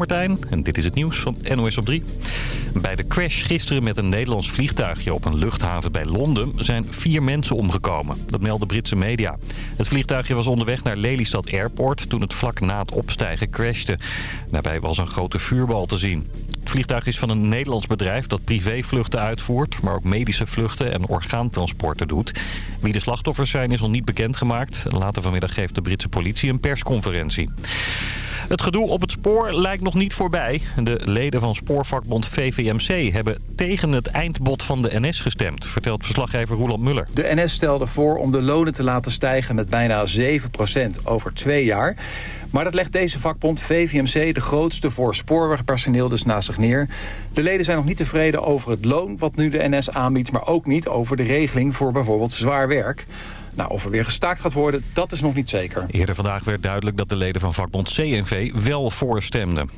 Martijn en dit is het nieuws van NOS op 3. Bij de crash gisteren met een Nederlands vliegtuigje op een luchthaven bij Londen zijn vier mensen omgekomen. Dat melden Britse media. Het vliegtuigje was onderweg naar Lelystad Airport toen het vlak na het opstijgen crashte. Daarbij was een grote vuurbal te zien. Het vliegtuig is van een Nederlands bedrijf dat privévluchten uitvoert... maar ook medische vluchten en orgaantransporten doet. Wie de slachtoffers zijn is nog niet bekendgemaakt. Later vanmiddag geeft de Britse politie een persconferentie. Het gedoe op het spoor lijkt nog niet voorbij. De leden van spoorvakbond VVMC hebben tegen het eindbod van de NS gestemd, vertelt verslaggever Roland Muller. De NS stelde voor om de lonen te laten stijgen met bijna 7% over twee jaar. Maar dat legt deze vakbond VVMC, de grootste voor spoorwegpersoneel, dus naast zich neer. De leden zijn nog niet tevreden over het loon wat nu de NS aanbiedt... maar ook niet over de regeling voor bijvoorbeeld zwaar werk. Nou, of er weer gestaakt gaat worden, dat is nog niet zeker. Eerder vandaag werd duidelijk dat de leden van vakbond CNV wel voorstemden.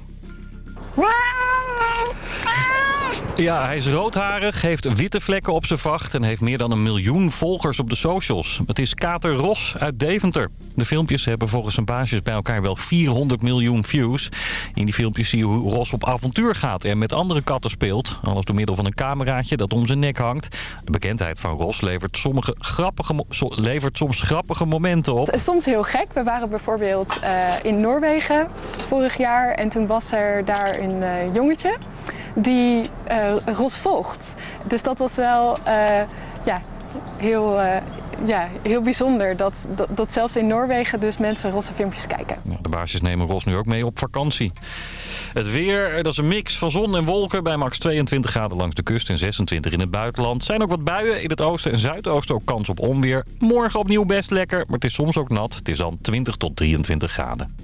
Ja, hij is roodharig, heeft witte vlekken op zijn vacht... en heeft meer dan een miljoen volgers op de socials. Het is Kater Ros uit Deventer. De filmpjes hebben volgens zijn baasjes bij elkaar wel 400 miljoen views. In die filmpjes zie je hoe Ros op avontuur gaat en met andere katten speelt. Alles door middel van een cameraatje dat om zijn nek hangt. De bekendheid van Ros levert, sommige grappige, levert soms grappige momenten op. Soms heel gek. We waren bijvoorbeeld uh, in Noorwegen vorig jaar... en toen was er daar een uh, jongetje die uh, Ros volgt. Dus dat was wel ja, heel, ja, heel bijzonder dat, dat, dat, zelfs in Noorwegen dus mensen Rosse filmpjes kijken. de baasjes nemen Ros nu ook mee op vakantie. Het weer, dat is een mix van zon en wolken bij max 22 graden langs de kust en 26 in het buitenland. Zijn ook wat buien in het oosten en zuidoosten, ook kans op onweer. Morgen opnieuw best lekker, maar het is soms ook nat. Het is dan 20 tot 23 graden.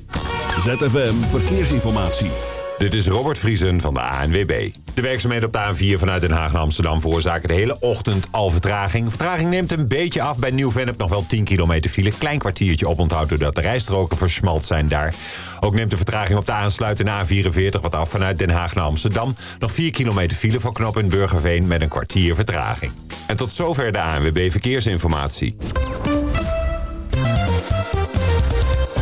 ZFM Verkeersinformatie. Dit is Robert Vriesen van de ANWB. De werkzaamheden op de A4 vanuit Den Haag naar Amsterdam veroorzaken de hele ochtend al vertraging. Vertraging neemt een beetje af bij Nieuw-Vennep. Nog wel 10 kilometer file. Klein kwartiertje oponthoud doordat de rijstroken versmalt zijn daar. Ook neemt de vertraging op de aansluitende A44 wat af vanuit Den Haag naar Amsterdam. Nog 4 kilometer file voor knop in Burgerveen met een kwartier vertraging. En tot zover de ANWB Verkeersinformatie.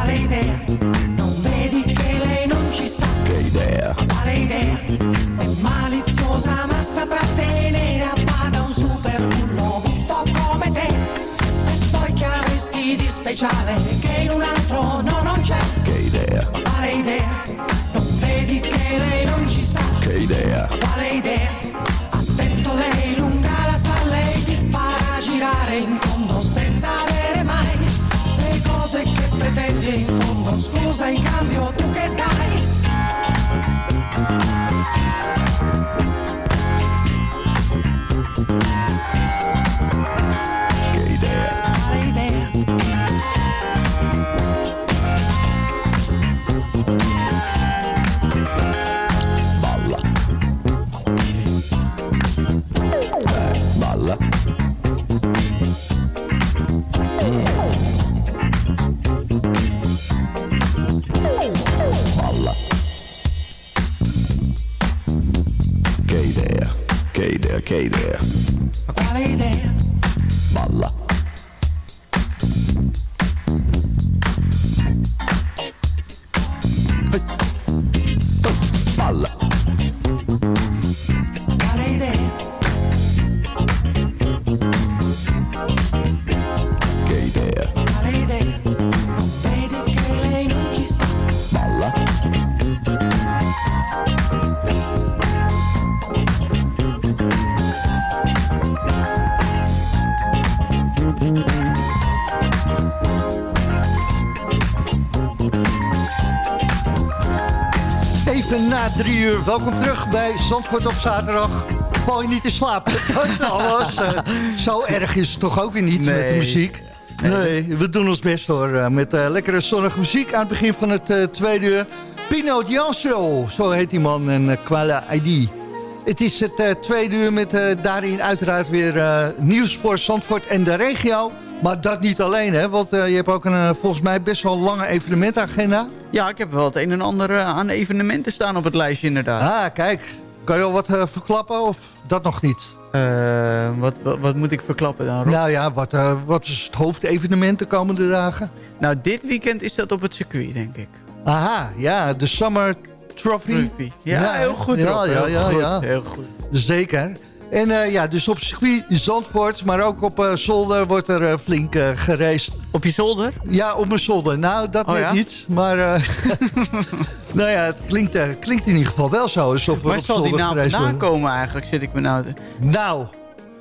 Quale idea? Non vedi che lei non ci sta? che idea. Quale idea? È maliziosa ma saprà tenere a bada un super bullo buffo come te. E poi che avresti di speciale che in un altro drie uur. Welkom terug bij Zandvoort op zaterdag. Val je niet in slaap? Alles, eh, zo erg is het toch ook weer niet met de muziek? Nee, we doen ons best hoor. eh, Met eh, lekkere zonnige muziek aan het begin van het eh, tweede uur. Pino Gianso, zo heet die man, en uh, Quala ID. Het is het tweede uur met daarin uiteraard weer nieuws voor Zandvoort en de regio. Maar dat niet alleen, hè? Want eh, je hebt ook een eh, volgens mij best wel lange evenementagenda. Ja, ik heb wel het een en ander eh, aan evenementen staan op het lijstje inderdaad. Ah, kijk. Kan je al wat verklappen of dat nog niet? Wat, wat, wat moet ik verklappen dan, Rob? Nou ja, wat, wat is het hoofdevenement de komende dagen? Nou, dit weekend is dat op het circuit, denk ik. Aha, ja, de Summer Trophy. Trophy. Ja, heel goed, Ja, Rob. ja, heel ja, goed, ja. Heel goed. Zeker. En eh, ja, dus op circuit Zandvoort, maar ook op eh, zolder wordt er eh, flink geraced. Op je zolder? Ja, op mijn zolder. Nou, dat Oh, net ja? niet. Maar nou ja, het klinkt, klinkt in ieder geval wel zo. Waar op zal die naam vandaan komen eigenlijk, zit ik me nou... te- Nou,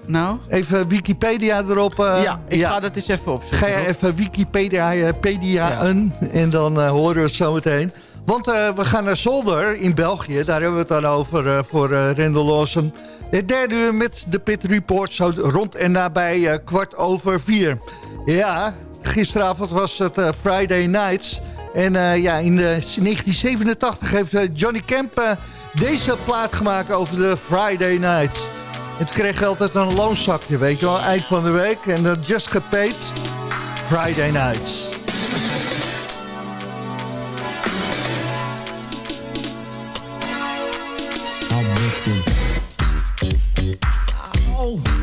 Nou? even Wikipedia erop. ja, ik ga dat eens even opzoeken. Ga je even Wikipedia pedia een en dan horen we het zo meteen. Want we gaan naar Zolder in België. Daar hebben we het dan over voor uh, Rendel Lawson. Het derde uur met de Pit Report zo rond en nabij eh, kwart over vier. Ja, gisteravond was het eh, Friday Nights. En eh, ja, in de 1987 heeft Johnny eh, deze plaat gemaakt over de Friday Nights. Toen kreeg altijd een loonzakje, weet je wel, eind van de week. En dat just gepaid Friday Nights. oh.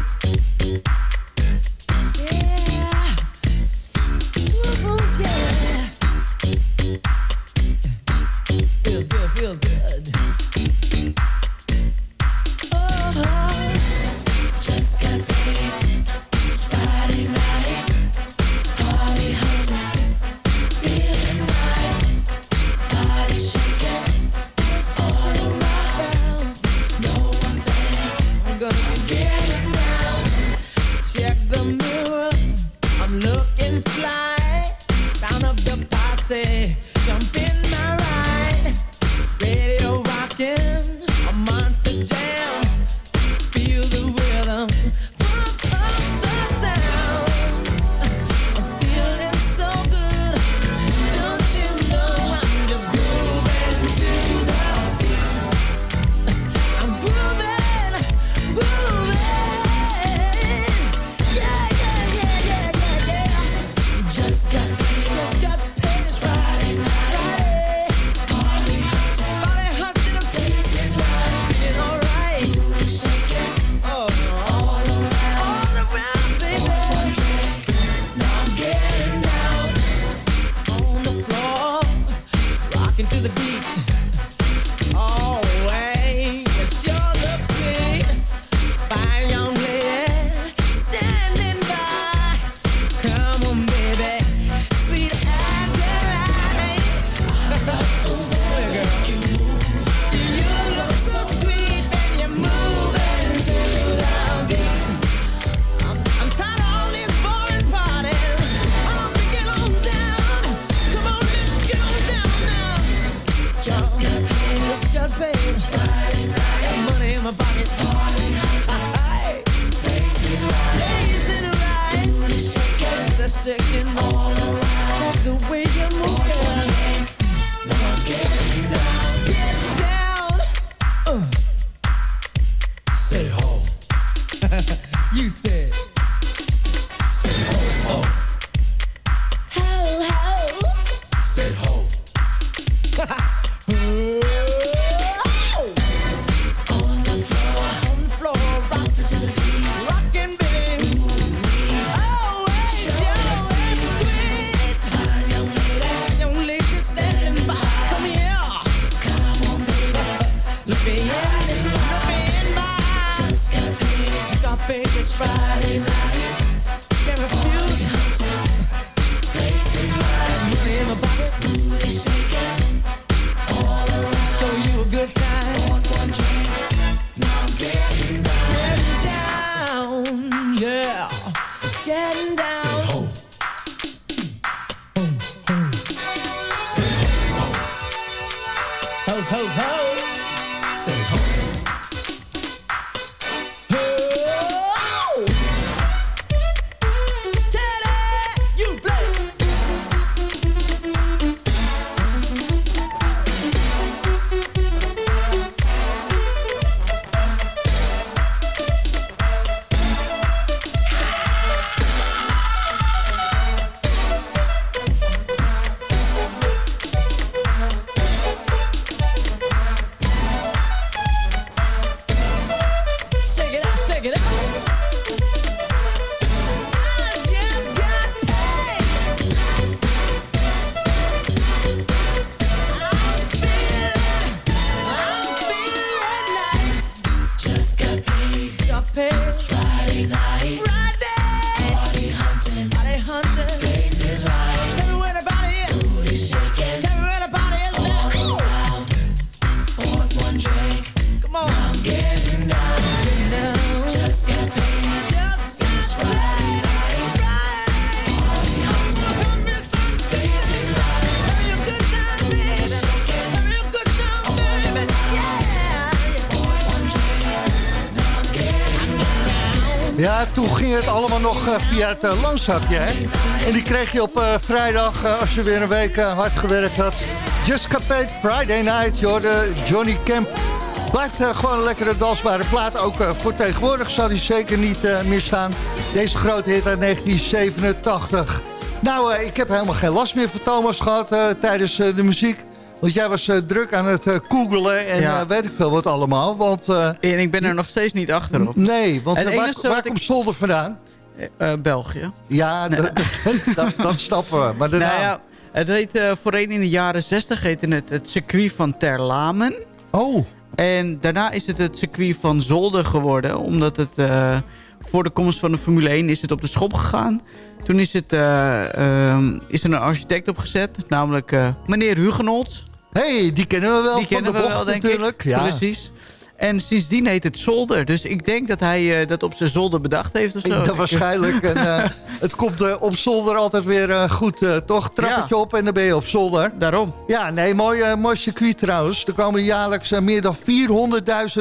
Toen ging het allemaal nog eh, via het uh, hè? En die kreeg je op eh, vrijdag, als je weer een week hard gewerkt had. Just Capet Friday Night, je hoorde Johnny Camp. Blijft gewoon een lekkere dansbare plaat. Ook voor tegenwoordig zal die zeker niet misstaan. Deze grote hit uit 1987. Nou, ik heb helemaal geen last meer van Thomas gehad eh, tijdens de muziek. Want jij was eh, druk aan het eh, googelen en Ja. eh, weet ik veel wat allemaal. Want En ik ben er nog steeds niet achter op. nee, want waar, ik- komt Zolder vandaan? België. Ja, dat, dat, dat snappen we. Maar de Nou ja, het heet voorheen in de jaren 60 heette het het circuit van Terlamen. Oh, En daarna is het het circuit van Zolder geworden. Omdat het voor de komst van de Formule 1 is het op de schop gegaan. Toen is, het, eh, ehm, is er een architect opgezet. Namelijk meneer Hugenholz. Hey, die kennen we wel Die van kennen de we bocht wel, denk natuurlijk. ik. Ja. Precies. En sindsdien heet het Zolder. Dus ik denk dat hij eh, dat op zijn zolder bedacht heeft of zo. Dat waarschijnlijk. En, eh, het komt eh, op zolder altijd weer goed, toch? Trappetje op en dan ben je op zolder. Daarom. Ja, nee, mooi, mooi circuit trouwens. Er komen jaarlijks meer dan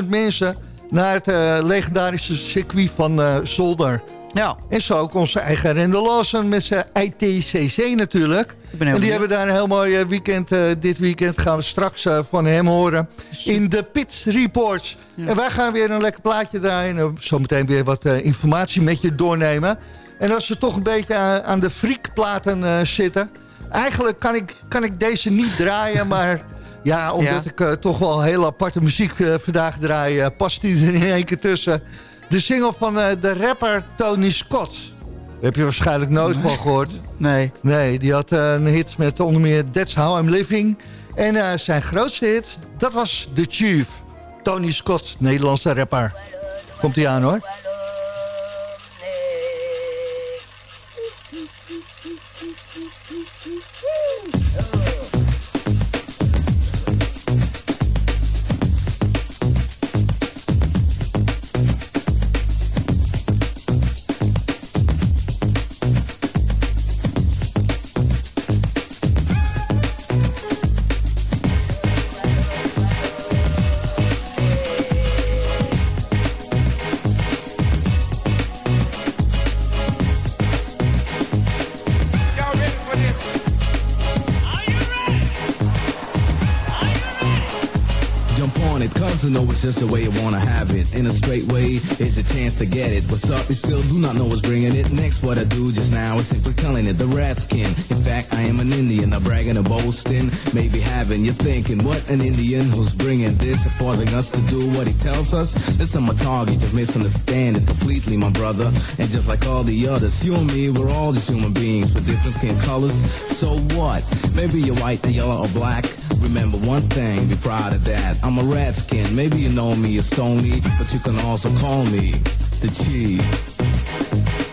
400.000 mensen naar het legendarische circuit van Zolder. Ja. En zo ook onze eigen Randall Lawson met zijn ITCC natuurlijk. Ik ben heel En die hebben daar een heel mooi eh, weekend. eh, dit weekend gaan we straks eh, van hem horen in de Pit Reports. En wij gaan weer een lekker plaatje draaien. En zometeen weer wat informatie met je doornemen. En als we toch een beetje aan, de freakplaten eh zitten... Eigenlijk kan ik, kan ik deze niet draaien, maar... Ja, omdat Ja. ik toch wel heel aparte muziek vandaag draai... past die er in één keer tussen. De single van eh, de rapper Tony Scott. Daar heb je waarschijnlijk nooit van gehoord. Nee. Nee, die had eh, een hit met onder meer That's How I'm Living. En eh, zijn grootste hit, dat was The Chief. Tony Scott, Nederlandse rapper. Komt hij aan hoor. Just the way in a straight way, it's a chance to get it. What's up? You still do not know what's bringing it. Next, what I do just now is simply telling it the rat skin. In fact, I am an Indian, not bragging or boasting. Maybe having you thinking, what an Indian who's bringing this and forcing us to do what he tells us. Listen, my target, you misunderstand it completely, my brother. And just like all the others, you and me, we're all just human beings with different skin colors. So what? Maybe you're white, the yellow, or black. Remember one thing, be proud of that. I'm a redskin. Maybe you know me as Stony, but you can also call me the Chief.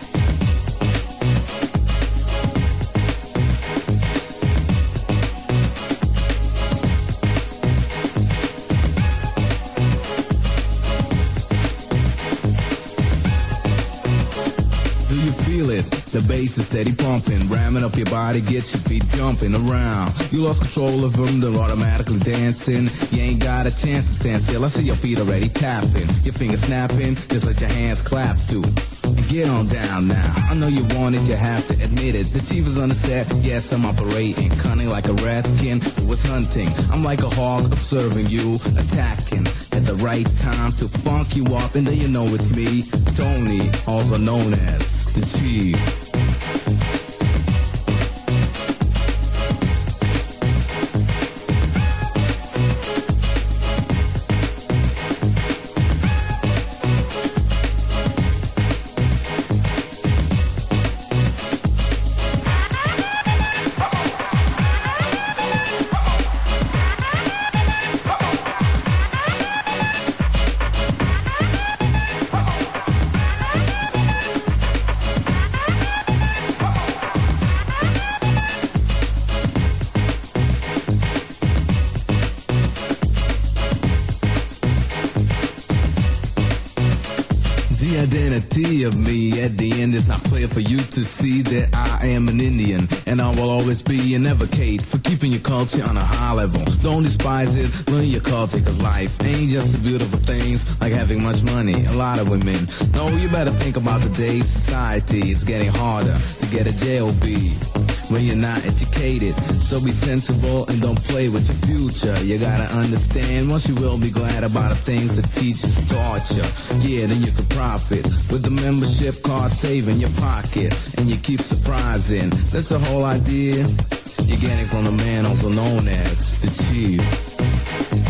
The bass is steady pumping, ramming up your body, gets your feet jumping around. You lost control of them, they're automatically dancing. You ain't got a chance to stand still. I see your feet already tapping, your fingers snapping. Just let your hands clap too. Get on down now. I know you want it, you have to admit it. The chief is on the set, yes, I'm operating. Cunning like a redskin who was hunting. I'm like a hawk observing you, attacking at the right time to funk you up. And then you know it's me, Tony, also known as the chief. Despise it, learn your culture cause life ain't just the beautiful things like having much money, a lot of women. No, you better think about today's society. It's getting harder to get a JOB when you're not educated. So be sensible and don't play with your future. You gotta understand, once you will be glad about the things the teachers taught you. Yeah, then you can profit with the membership card saving your pocket. And you keep surprising. That's the whole idea. You're getting from the man also known as the chief.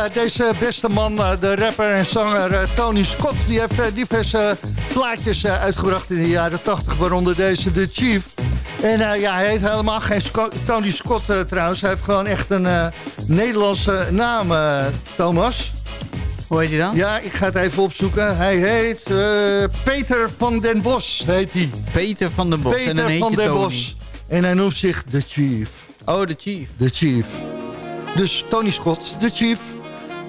Ja, deze beste man, eh, de rapper en zanger eh, Tony Scott... die heeft eh, diverse plaatjes eh, uitgebracht in de jaren 80... waaronder deze The Chief. En eh, ja, hij heet helemaal geen Tony Scott eh, trouwens. Hij heeft gewoon echt een eh, Nederlandse naam, eh, Thomas. Hoe heet hij dan? Ja, ik ga het even opzoeken. Hij heet eh, Peter van den Bos, heet hij. Peter van den Bos. en dan Peter heet van den Tony. Bos. En hij noemt zich The Chief. Oh, de Chief. The Chief. Dus Tony Scott, The Chief.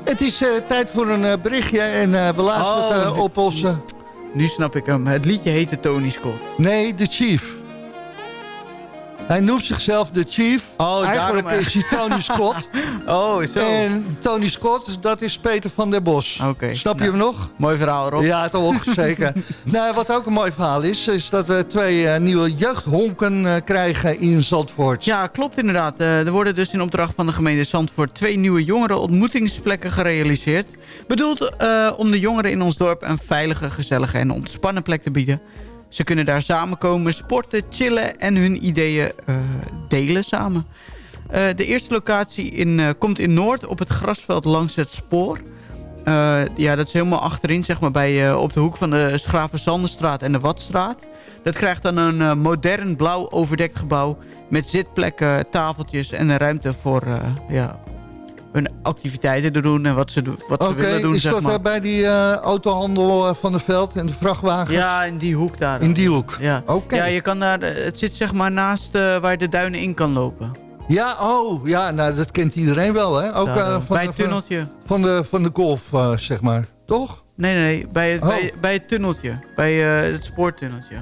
Het is eh, tijd voor een eh, berichtje en eh, we laten Oh, het nu- op onze... Nu snap ik hem. Het liedje heette Tony Scott. Nee, The Chief. Hij noemt zichzelf The Chief. Oh, Eigenlijk daarom, is hij Tony Scott. Oh, zo. En Tony Scott, dat is Peter van der Bos. Oké. Snap je Nou, hem nog? Mooi verhaal, Rob. Ja, toch, zeker. nou, wat ook een mooi verhaal is, is dat we twee eh, nieuwe jeugdhonken eh, krijgen in Zandvoort. Ja, klopt inderdaad. Eh, er worden dus in opdracht van de gemeente Zandvoort... twee nieuwe jongerenontmoetingsplekken gerealiseerd. Bedoeld eh, om de jongeren in ons dorp een veilige, gezellige en ontspannen plek te bieden. Ze kunnen daar samenkomen, sporten, chillen en hun ideeën eh, delen samen. Eh, de eerste locatie in, eh, komt in Noord op het grasveld langs het spoor. Ja, dat is helemaal achterin, zeg maar, bij, op de hoek van de Schravenzanderstraat en de Watstraat. Dat krijgt dan een modern blauw overdekt gebouw... met zitplekken, tafeltjes en een ruimte voor ja, hun activiteiten te doen... en wat ze, wat ze willen doen, is zeg dat maar. eh, bij die eh, autohandel eh, van de Veld en de vrachtwagen? Ja, in die hoek daar. In die hoek? Ja, Oké. ja je kan daar, het zit zeg maar naast waar de duinen in kan lopen. Ja, oh, ja, nou, dat kent iedereen wel, hè? Ook van, bij het tunneltje. Van de, van de golf, zeg maar. Toch? Nee, nee, nee, bij het, Oh. bij, bij het tunneltje. Bij het spoortunneltje.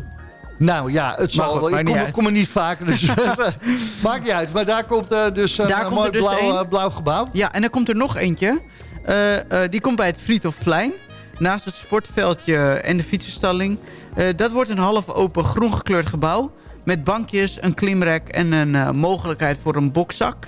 Nou ja, het zal goed, wel. Ik kom, kom er niet vaker, dus maakt niet uit. Maar daar komt eh, dus een Daar eh, komt mooi dus blauw, eh, blauw gebouw. Ja, en dan komt er nog eentje. Eh, eh, die komt bij het Friedhofplein. Naast het sportveldje en de fietsenstalling. Eh, dat wordt een half open groen gekleurd gebouw. Met bankjes, een klimrek en een eh, mogelijkheid voor een bokzak.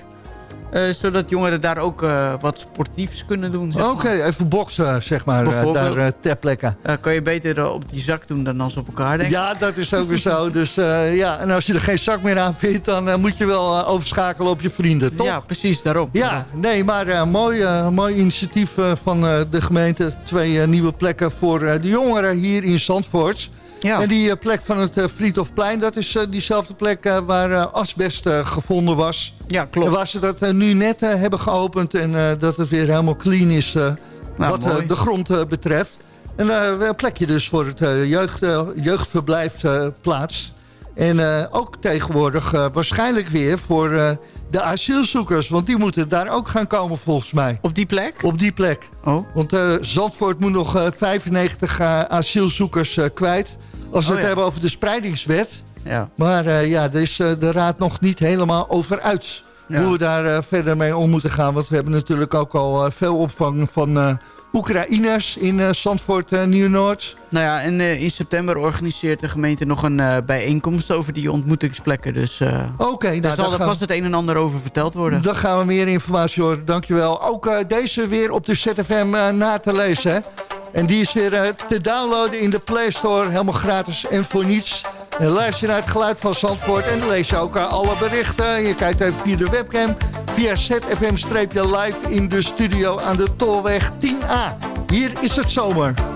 Eh, zodat jongeren daar ook eh, wat sportiefs kunnen doen. Oké, even boksen, zeg maar, eh, daar ter plekke. Kan je beter op die zak doen dan als op elkaar, denk ik. Ja, dat is ook weer zo. Dus ja, en als je er geen zak meer aan vindt, dan moet je wel overschakelen op je vrienden, toch? Ja, precies, daarom. Ja, nee, maar mooi, mooi initiatief van de gemeente. Twee nieuwe plekken voor de jongeren hier in Zandvoort. Ja. En die eh, plek van het uh, Friedhofplein, dat is eh, diezelfde plek eh, waar eh, asbest eh, gevonden was. Ja, klopt. En waar ze dat eh, nu net eh, hebben geopend en eh, dat het weer helemaal clean is eh, Nou, wat eh, de grond eh, betreft. En eh, een plekje dus voor het eh, jeugd, eh, jeugdverblijf eh, plaats. En eh, ook tegenwoordig eh, waarschijnlijk weer voor eh, de asielzoekers. Want die moeten daar ook gaan komen volgens mij. Op die plek? Op die plek. Oh. Want eh, Zandvoort moet nog eh, 95 eh, asielzoekers eh, kwijt. Als we Oh, het ja. hebben over de spreidingswet. Ja. Maar eh, ja, daar is eh, de raad nog niet helemaal over uit. Ja. Hoe we daar eh, verder mee om moeten gaan. Want we hebben natuurlijk ook al veel opvang van Oekraïners in Zandvoort eh, Nieuw-Noord. Nou ja, en in september organiseert de gemeente nog een bijeenkomst over die ontmoetingsplekken. Dus Oké, nou, daar zal daar er vast het een en ander over verteld worden. Dan gaan we meer informatie horen, dankjewel. Ook deze weer op de ZFM na te lezen. Hè? En die is weer eh, te downloaden in de Play Store, helemaal gratis en voor niets. En luister naar het geluid van Zandvoort en lees je ook eh, alle berichten. Je kijkt even via de webcam, via ZFM-live in de studio aan de Tolweg 10A. Hier is het zomer.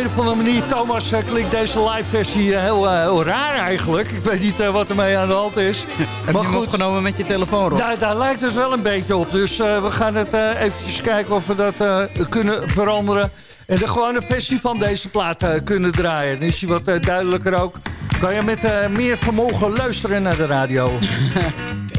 Een, een of andere manier, Thomas, eh, klinkt deze live versie eh, heel, eh, heel raar eigenlijk. Ik weet niet wat ermee aan de hand is. Heb je hem opgenomen met je telefoon, Rob? Daar, daar lijkt het wel een beetje op. Dus we gaan het eventjes kijken of we dat kunnen veranderen. En de gewone versie van deze plaat kunnen draaien. Dan is hij wat duidelijker ook. Kan je met meer vermogen luisteren naar de radio.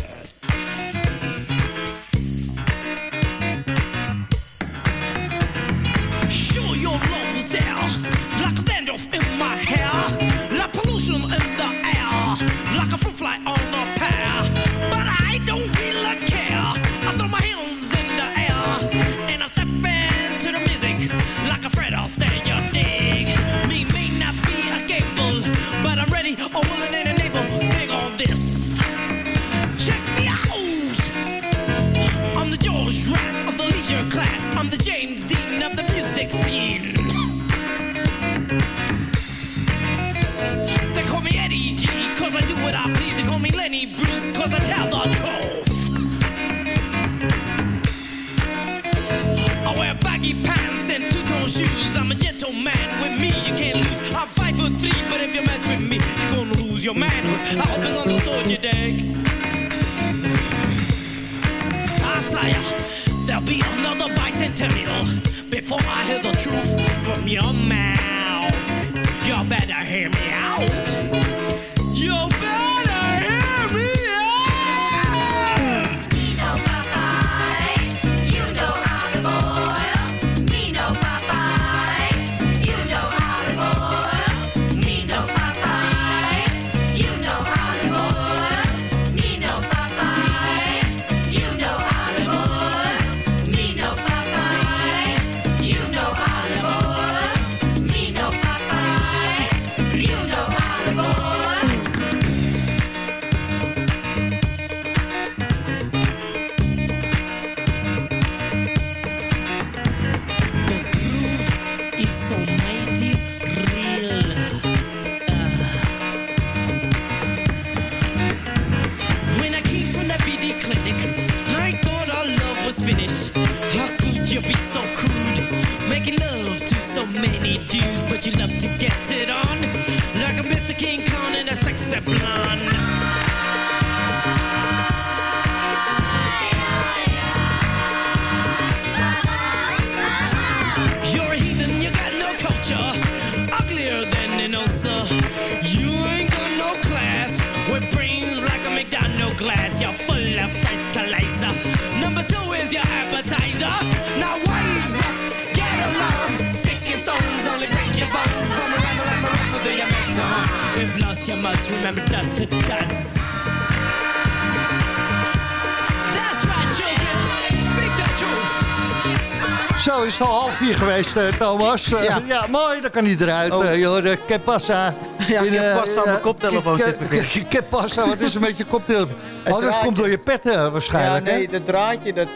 Thomas. Eh, ja. Ja. mooi, dan kan hij eruit. Oh. eh, joh, que passa. Ja, In, que eh, mijn eh, koptelefoon zit verkeerd. que- Que passa, wat is er met je koptelefoon? Oh, dat komt door je pet eh, Ja, waarschijnlijk, nee, dat draadje, dat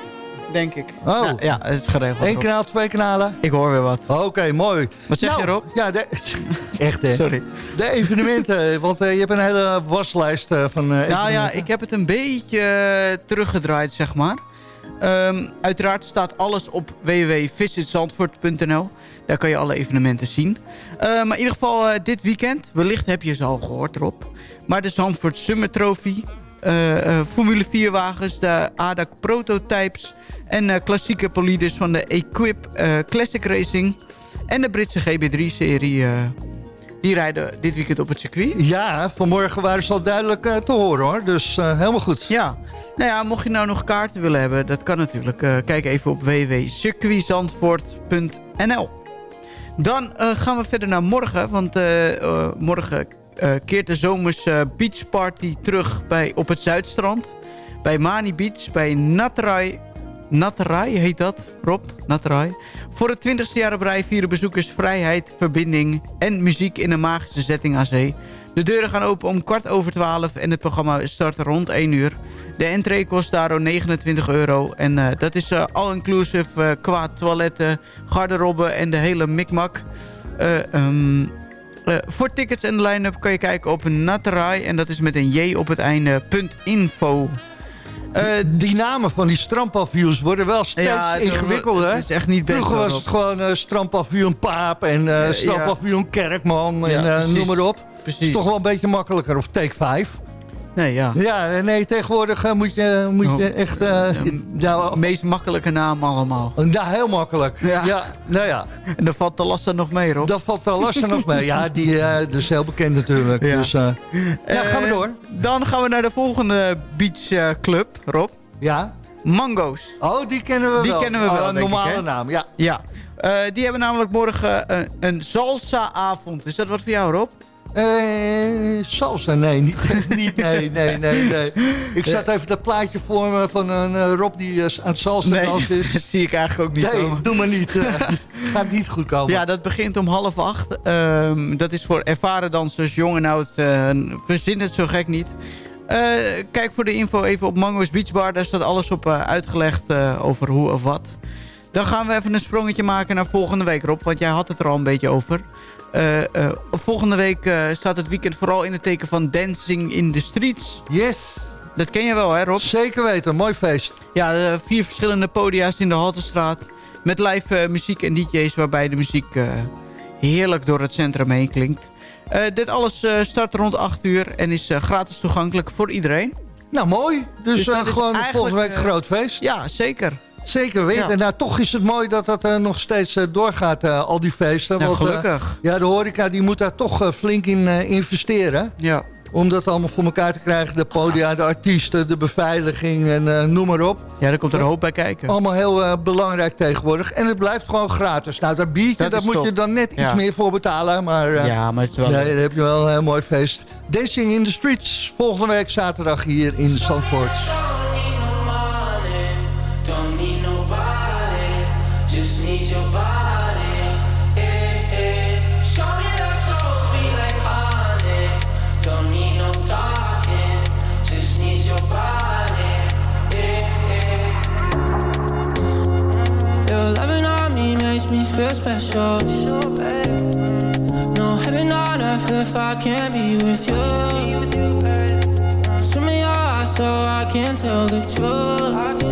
denk ik. Oh. Nou, ja, het is geregeld. Eén kanaal, twee kanalen? Ik hoor weer wat. Oké, mooi. Wat zeg Nou, je, Rob? Ja, de, echt hè. Sorry. De evenementen, want eh, je hebt een hele waslijst eh, van eh Nou ja, ik heb het een beetje eh, teruggedraaid, zeg maar. Ehm, uiteraard staat alles op www.visitzandvoort.nl. Daar kan je alle evenementen zien. Eh, maar in ieder geval eh, dit weekend, wellicht heb je ze al gehoord erop. Maar de Zandvoort Summer Trophy, eh, eh, Formule 4 wagens, de ADAC Prototypes... en klassieke polides van de Equip Classic Racing... en de Britse GB3-serie... die rijden dit weekend op het circuit. Ja, vanmorgen waren ze al duidelijk eh, te horen hoor. Dus eh, helemaal goed. Ja, nou ja, mocht je nou nog kaarten willen hebben, dat kan natuurlijk. Eh, kijk even op www.circuitzandvoort.nl Dan gaan we verder naar morgen, want morgen keert de zomers beachparty terug bij, op het Zuidstrand. Bij Mani Beach, bij Natrai. Natrai heet dat, Rob? Natrai. Voor het 20ste jaar op rij vieren bezoekers vrijheid, verbinding en muziek in een magische setting aan zee. De deuren gaan open om kwart over twaalf en het programma start rond 1 uur. De entree kost daardoor 29 euro. En eh, dat is eh, all-inclusive eh, qua toiletten, garderobe en de hele mikmak. Eh, ehm, eh, voor tickets en line-up kan je kijken op Natterai. En dat is met een J op het einde, punt .info. die namen van die strandpavioens worden wel steeds Ja, ingewikkelder. het is echt niet Vroeger was het gewoon eh strandpavioen Paap en eh Ja. strandpavioen Kerkman en eh, noem maar op. Precies. is toch wel een beetje makkelijker. Of Take 5. Nee, ja. Ja, nee, tegenwoordig eh, moet je, moet je Oh. echt... eh ja, De meest makkelijke naam allemaal. ja, heel makkelijk. Ja. Ja. nou ja, En dan valt de last er nog mee, Rob. dat valt de lasten nog mee. Ja, die dat is heel bekend natuurlijk. Ja. Dus, ja, gaan we door. Dan gaan we naar de volgende beachclub, Rob. Ja. Mango's. Oh, die kennen we Die wel. kennen we Oh, wel, Een ik, normale naam, ja. Ja. Die hebben namelijk morgen een salsa-avond. Is dat wat voor jou, Rob? Eh, salsa, nee, niet, niet, nee, nee, nee, nee. Ik zat even dat plaatje voor me van een eh, Rob die eh, aan het salsa Nee, is. dat zie ik eigenlijk ook niet Nee, komen. doe maar niet. eh, gaat niet goed komen. Ja, dat begint om half acht. Ehm, dat is voor ervaren dansers, jong en oud. verzin het zo gek niet. Kijk voor de info even op Mango's Beach Bar. Daar staat alles op uitgelegd over hoe of wat. Dan gaan we even een sprongetje maken naar volgende week, Rob. Want jij had het er al een beetje over. Eh, eh, volgende week eh, staat het weekend vooral in het teken van Dancing in the Streets. Yes, Dat ken je wel, hè Rob? zeker weten. Mooi feest. Ja, vier verschillende podia's in de Haltestraat. Met live muziek en DJ's waarbij de muziek heerlijk door het centrum heen klinkt. Dit alles start rond 8 uur en is gratis toegankelijk voor iedereen. Nou, mooi. Dus, Dus gewoon volgende week een groot feest. Ja, zeker. Zeker weten. Ja. Nou, toch is het mooi dat dat eh, nog steeds eh, doorgaat, eh, al die feesten. Nou, Want, gelukkig. ja, de horeca die moet daar toch flink in investeren. Ja. Om dat allemaal voor elkaar te krijgen. De podia, de artiesten, de beveiliging en noem maar op. ja, daar komt er een hoop bij kijken. Allemaal heel belangrijk tegenwoordig. En het blijft gewoon gratis. Nou, dat biertje, Dat daar moet je dan net Ja. iets meer voor betalen. Maar Ja, maar het is wel... nee, dan heb je wel een mooi feest. Dancing in the Streets. Volgende week zaterdag hier in Zandvoort. Feel special. No heaven on earth if I can't be with you. Swim in your eyes so I can tell the truth.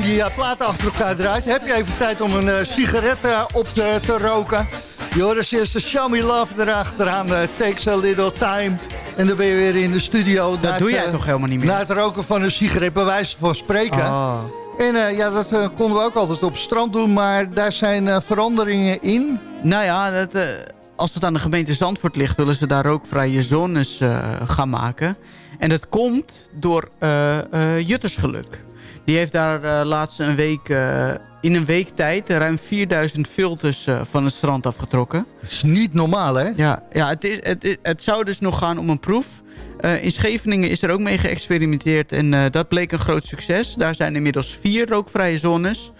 Die platen achter elkaar draait... heb je even tijd om een eh, sigaret eh, op te, te roken. Joris is de Show Me Love erachteraan. eh, takes a little time. En dan ben je weer in de studio. Dat doe jij toch helemaal niet meer? Na het roken van een sigaret, bij wijze van spreken. Oh. En ja, dat konden we ook altijd op het strand doen. Maar daar zijn veranderingen in. Nou ja, dat, als het aan de gemeente Zandvoort ligt... willen ze daar ook vrije zones gaan maken. En dat komt door Juttersgeluk. Die heeft daar eh, laatst een week, eh, in een week tijd... ruim 4000 filters eh, van het strand afgetrokken. Dat is niet normaal, hè? Ja, ja het, is, het, is- het zou dus nog gaan om een proef. In Scheveningen is er ook mee geëxperimenteerd en dat bleek een groot succes. Daar zijn inmiddels vier rookvrije zones.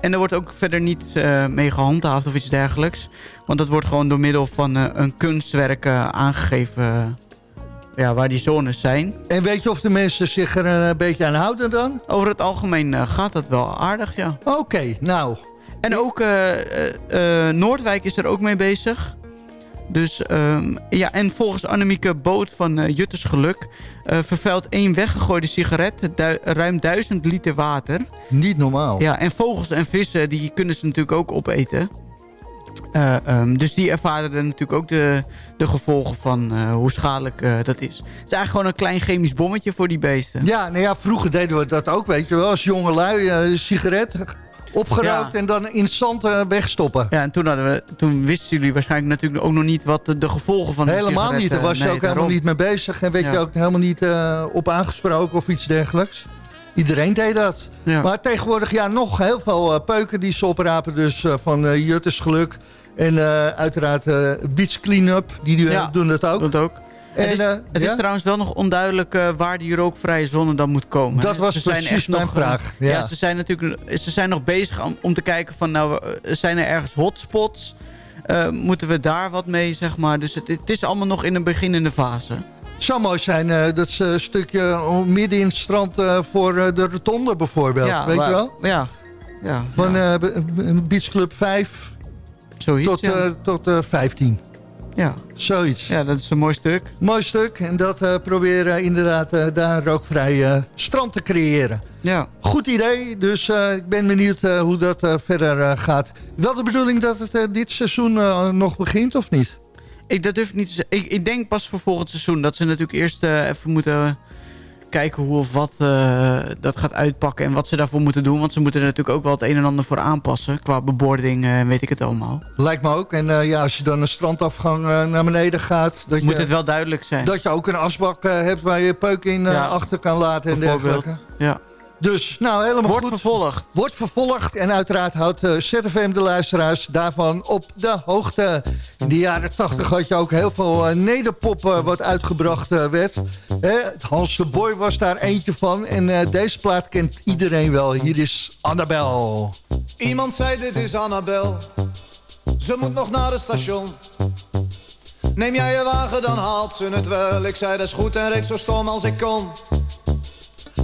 En er wordt ook verder niet mee gehandhaafd of iets dergelijks. Want dat wordt gewoon door middel van een kunstwerk aangegeven ja, waar die zones zijn. En weet je of de mensen zich er een beetje aan houden dan? Over het algemeen eh, gaat dat wel aardig, ja. Oké, nou. En ook eh, eh, eh, Noordwijk is er ook mee bezig. Dus ehm, ja, en volgens Annemieke Boot van eh, Jutters Geluk... eh, vervuilt één weggegooide sigaret du- ruim duizend liter water. Niet normaal. Ja, en vogels en vissen, die kunnen ze natuurlijk ook opeten. Eh, ehm, dus die ervaren er natuurlijk ook de, de gevolgen van eh, hoe schadelijk eh, dat is. Het is eigenlijk gewoon een klein chemisch bommetje voor die beesten. Ja, nou ja, vroeger deden we dat ook, weet je wel. Als jonge lui, een sigaret. opgerookt Ja. en dan in het zand wegstoppen. Ja, en toen, hadden we, toen wisten jullie waarschijnlijk natuurlijk ook nog niet... wat de, de gevolgen van die Helemaal niet, daar was je ook helemaal niet mee bezig. En werd je ook helemaal niet op aangesproken of iets dergelijks. Iedereen deed dat. Ja. Maar tegenwoordig ja, nog heel veel eh, peuken die ze oprapen. Dus eh, van eh Jutters Geluk. En uiteraard Beach Cleanup, die doen- Ja, doen dat ook. Dat ook. En, het is, het ja? is trouwens wel nog onduidelijk waar die rookvrije zone dan moet komen. Dat was Ze zijn precies echt mijn nog, vraag, ja. Ja. ze zijn natuurlijk ze zijn nog bezig om, om te kijken van nou, zijn er ergens hotspots? Moeten we daar wat mee, zeg maar. Dus het, het is allemaal nog in een beginnende fase. Zou mooi zijn, eh, dat eh, stukje oh, midden in het strand eh, voor eh, de rotonde bijvoorbeeld. ja, weet je wel? Ja. ja Van eh, Beach Club 5 zoiets. tot, ja. eh, tot eh, 15. ja. Zoiets. ja, dat is een mooi stuk. Mooi stuk. En dat eh, proberen inderdaad eh, daar rookvrij eh, strand te creëren. Ja. Goed idee, dus eh, ik ben benieuwd eh, hoe dat eh, verder eh, gaat. Wel de bedoeling dat het eh, dit seizoen eh, nog begint, of niet? Ik, dat durf ik niet te zeggen. Ik, ik denk pas voor volgend seizoen dat ze natuurlijk eerst eh, even moeten kijken hoe of wat eh, dat gaat uitpakken en wat ze daarvoor moeten doen. Want ze moeten er natuurlijk ook wel het een en ander voor aanpassen. Qua bebording eh, weet ik het allemaal. Lijkt me ook. En eh, ja, als je dan een strandafgang naar beneden gaat... Dat Moet je, het wel duidelijk zijn. dat je ook een asbak hebt waar je peuk in Ja. achter kan laten en bijvoorbeeld. dergelijke. Ja. Dus, nou, helemaal Wordt goed. vervolgd. Wordt vervolgd en uiteraard houdt eh, ZFM de luisteraars daarvan op de hoogte. In de jaren 80 had je ook heel veel eh, nederpop eh, wat uitgebracht werd. Hè, Hans de Boy was daar eentje van. En eh, deze plaat kent iedereen wel. Hier is Annabel. Iemand zei dit is Annabel. Ze moet nog naar het station. Neem jij je wagen, dan haalt ze het wel. Ik zei dat is goed en reed zo stom als ik kon.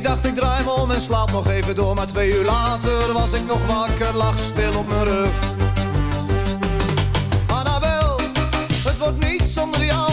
Ik dacht ik draai om en slaap nog even door, maar twee uur later was ik nog wakker, lag stil op mijn rug. Annabel, het wordt niet zonder jou,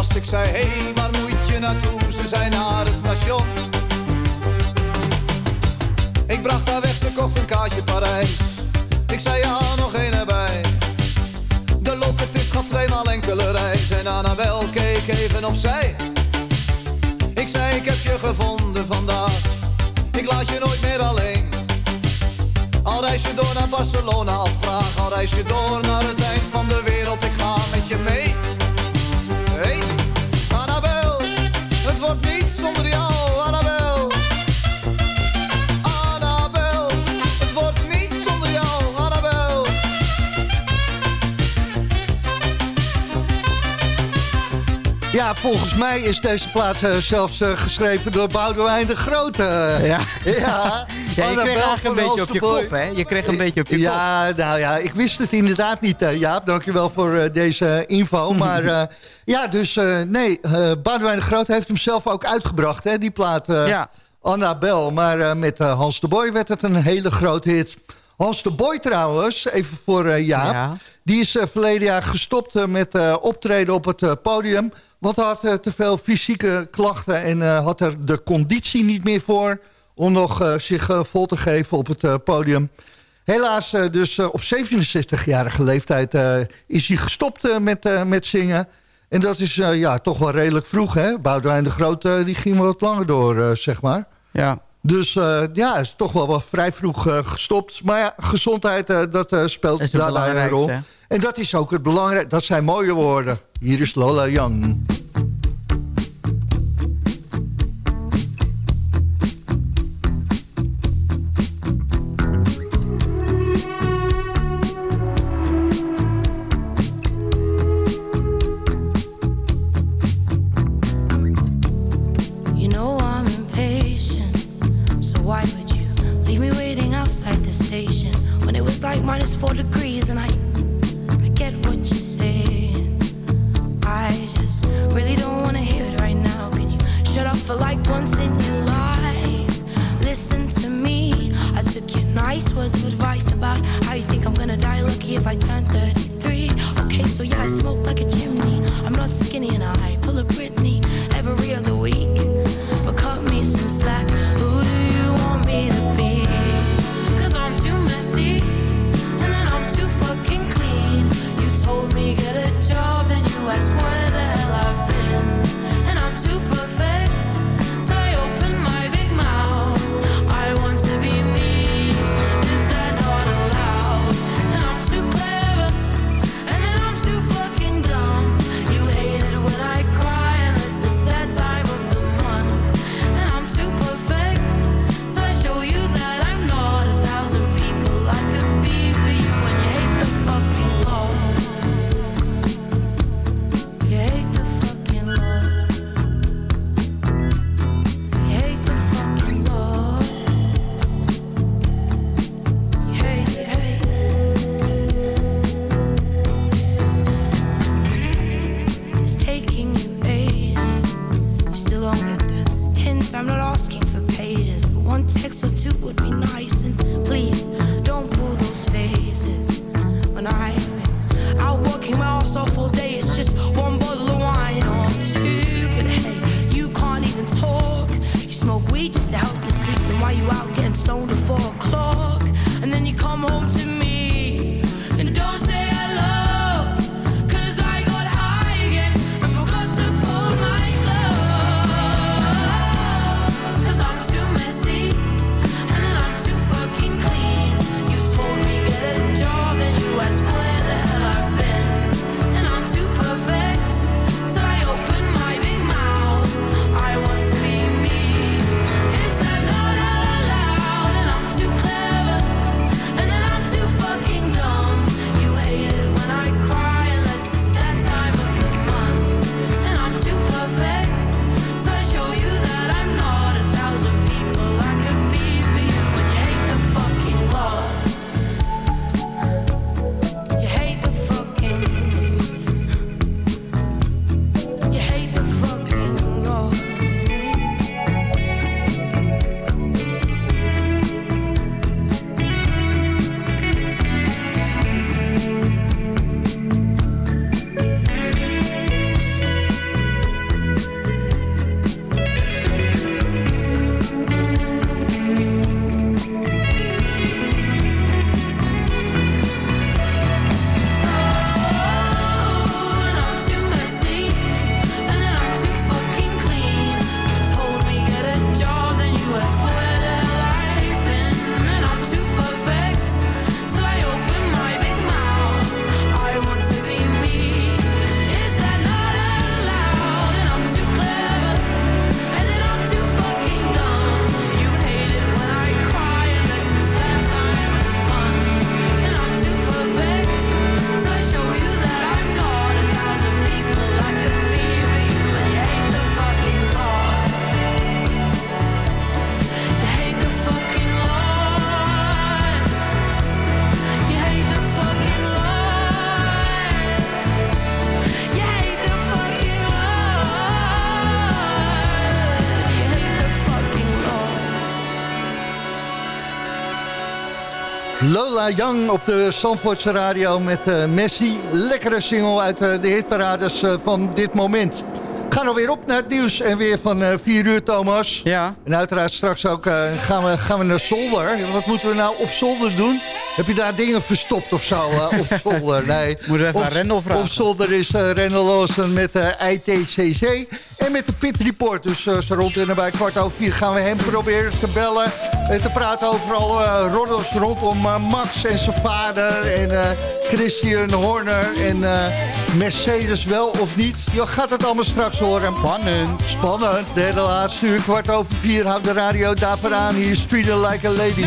Ik zei, hé, hey, waar moet je naartoe? Ze zei naar het station. Ik bracht haar weg, ze kocht een kaartje Parijs. Ik zei, ja, nog één erbij. De loketist gaf tweemaal enkele reis. En Annabel keek even opzij. Ik zei, ik heb je gevonden vandaag. Ik laat je nooit meer alleen. Al reis je door naar Barcelona of Praag, al reis je door naar het eind van de wereld, ik ga met je mee. Het wordt niet zonder jou, Annabel. Annabel, het wordt niet zonder jou, Annabel. Ja, volgens mij is deze plaat eh, zelfs eh, geschreven door Boudewijn de Grote. Ja. ja. Ja, je kreeg eigenlijk een beetje op je kop, hè? Je kreeg een beetje op je kop. Ja, nou ja, ik wist het inderdaad niet, eh, Jaap. Dankjewel voor eh, deze info. Maar eh, ja, dus eh, nee, eh Boudewijn de Groot heeft hem zelf ook uitgebracht, hè, die plaat eh Ja. Annabel. Maar eh, met eh, Hans de Boy werd het een hele grote hit. Hans de Boy trouwens, even voor eh, Jaap. Ja. Die is eh, verleden jaar gestopt eh, met eh, optreden op het eh, podium. Want hij had eh, te veel fysieke klachten en eh, had er de conditie niet meer voor... om nog eh, zich eh, vol te geven op het eh, podium. Helaas, dus op 67-jarige leeftijd is hij gestopt met, met zingen. En dat is ja, toch wel redelijk vroeg, hè? Boudewijn de Groot eh, die ging wat langer door, zeg maar. Ja. Dus ja, is toch wel, wel vrij vroeg gestopt. Maar ja, gezondheid, dat speelt daarbij een rol. En dat is ook het belangrijkste. Dat zijn mooie woorden. Hier is Lola Jan. Like minus four degrees? And I, I get what you're saying. I just really don't wanna hear it right now. Can you shut up for like once in your life? Listen to me. I took your nice words of advice about how you think I'm gonna die lucky if I turn 33. Okay, so yeah, I smoke Young op de Zandvoortse radio met eh, Messi. Lekkere single uit eh, de hitparades eh, van dit moment. We gaan alweer op naar het nieuws en weer van 4 uur, Thomas. Ja. En uiteraard straks ook gaan, we, gaan we naar zolder. Wat moeten we nou op zolder doen? Heb je daar dingen verstopt of zo op zolder? Nee. Moeten we even op, aan Rendel vragen. Op zolder is Rendel Lawson met ITCC en met de Pit Report. Dus uh, zo rond en bij kwart over vier gaan we hem proberen te bellen... en te praten over alle uh, roddels rondom Max en zijn vader... en Christian Horner en Mercedes wel of niet. Je gaat het allemaal straks horen. Spannend. Spannend. Derde laatste uur, kwart over vier. Houdt de radio daarvoor aan. Hier is Street Like a Lady.